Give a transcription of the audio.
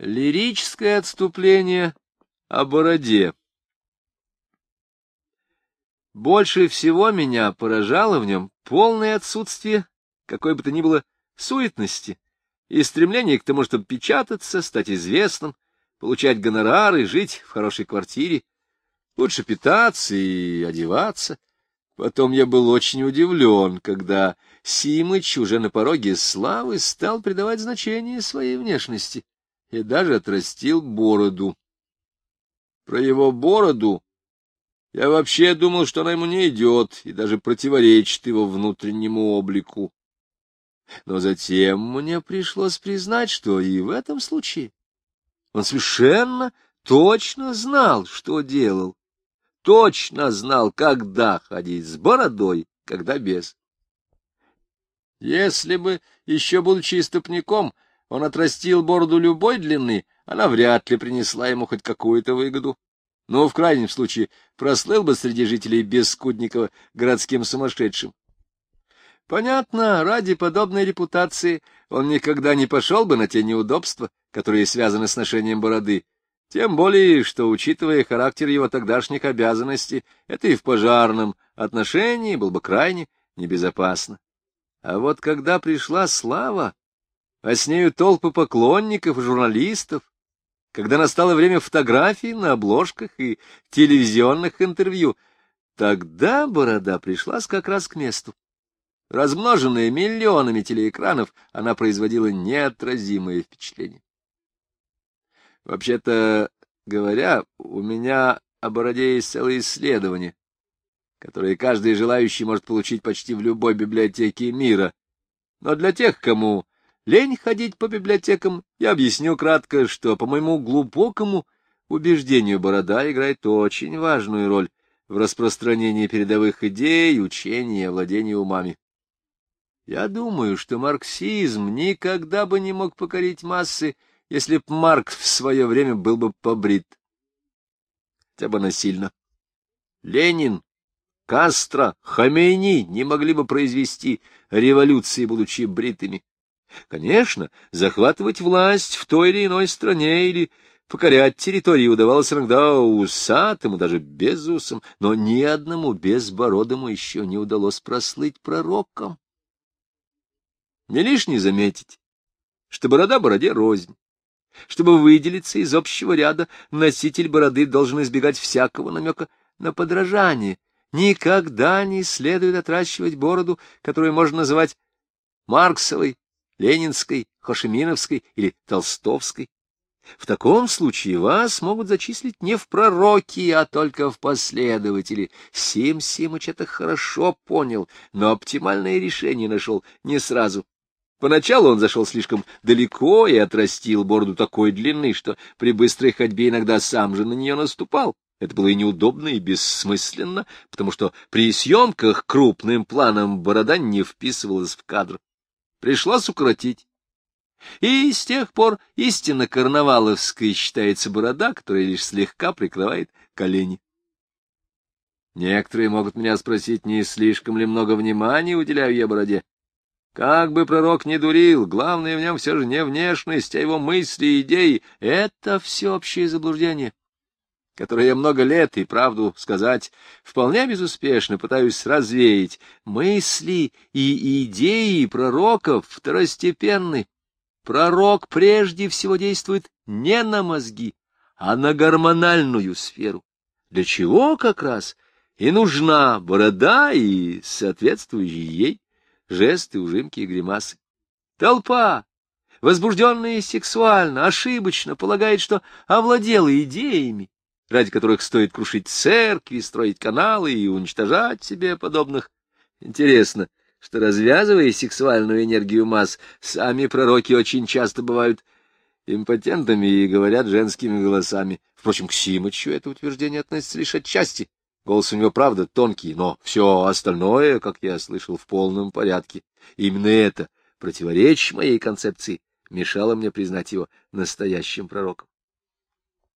Лирическое отступление о бороде. Больше всего меня поражало в нем полное отсутствие какой бы то ни было суетности и стремление к тому, чтобы печататься, стать известным, получать гонорары, жить в хорошей квартире, лучше питаться и одеваться. Потом я был очень удивлен, когда Симыч уже на пороге славы стал придавать значение своей внешности и даже отрастил бороду. Про его бороду я вообще думал, что она ему не идет и даже противоречит его внутреннему облику. Но затем мне пришлось признать, что и в этом случае он совершенно точно знал, что делал, точно знал, когда ходить с бородой, когда без. Если бы, еще будучи истопником, он отрастил бороду любой длины, она вряд ли принесла ему хоть какую-то выгоду. Но в крайнем случае прослыл бы среди жителей Бескудникова городским сумасшедшим. Понятно, ради подобной репутации он никогда не пошел бы на те неудобства, которые связаны с ношением бороды, тем более, что, учитывая характер его тогдашних обязанностей, это и в пожарном отношении было бы крайне небезопасно. А вот когда пришла слава, а с нею толпы поклонников и журналистов, когда настало время фотографий на обложках и телевизионных интервью, тогда борода пришлась как раз к месту. Размноженная миллионами телеэкранов, она производила неотразимое впечатление. Вообще-то говоря, у меня о бороде есть целое исследование, которое каждый желающий может получить почти в любой библиотеке мира. Но для тех, кому лень ходить по библиотекам, я объясню кратко, что, по моему глубокому убеждению, борода играет очень важную роль в распространении передовых идей, учений и овладении умами. Я думаю, что марксизм никогда бы не мог покорить массы, если б Маркс в свое время был бы побрит. Хотя бы насильно. Ленин, Кастро, Хамейни не могли бы произвести революции, будучи бритыми. Конечно, захватывать власть в той или иной стране или покорять территории удавалось иногда усатым и даже безусым, но ни одному безбородому еще не удалось прослыть пророком. Не лишне заметить, что борода бороде рознь. Чтобы выделиться из общего ряда, носитель бороды должен избегать всякого намека на подражание. Никогда не следует отращивать бороду, которую можно называть Марксовой, Ленинской, Хошеминовской или Толстовской. В таком случае вас могут зачислить не в пророки, а только в последователи. Сим Симыч это хорошо понял, но оптимальное решение нашел не сразу. Поначалу он зашел слишком далеко и отрастил бороду такой длины, что при быстрой ходьбе иногда сам же на нее наступал. Это было и неудобно, и бессмысленно, потому что при съемках крупным планом борода не вписывалась в кадр. Пришлось укоротить. И с тех пор истинно карнаваловской считается борода, которая лишь слегка прикрывает колени. Некоторые могут меня спросить, не слишком ли много внимания уделяю я бороде. Как бы пророк ни дурил, главное в нем все же не внешность, а его мысли и идеи. Это всеобщее заблуждение, которое я много лет, и правду сказать, вполне безуспешно пытаюсь развеять. Мысли и идеи пророков второстепенны. Пророк прежде всего действует не на мозги, а на гормональную сферу. Для чего как раз и нужна борода и соответствующий ей жесты, ужимки и гримасы. Толпа, возбужденная сексуально, ошибочно полагает, что овладела идеями, ради которых стоит крушить церкви, строить каналы и уничтожать себе подобных. Интересно, что, развязывая сексуальную энергию масс, сами пророки очень часто бывают импотентами и говорят женскими голосами. Впрочем, к Симычу это утверждение относится лишь отчасти. Голос у него, правда, тонкий, но все остальное, как я слышал, в полном порядке. Именно это, противоречие моей концепции, мешало мне признать его настоящим пророком.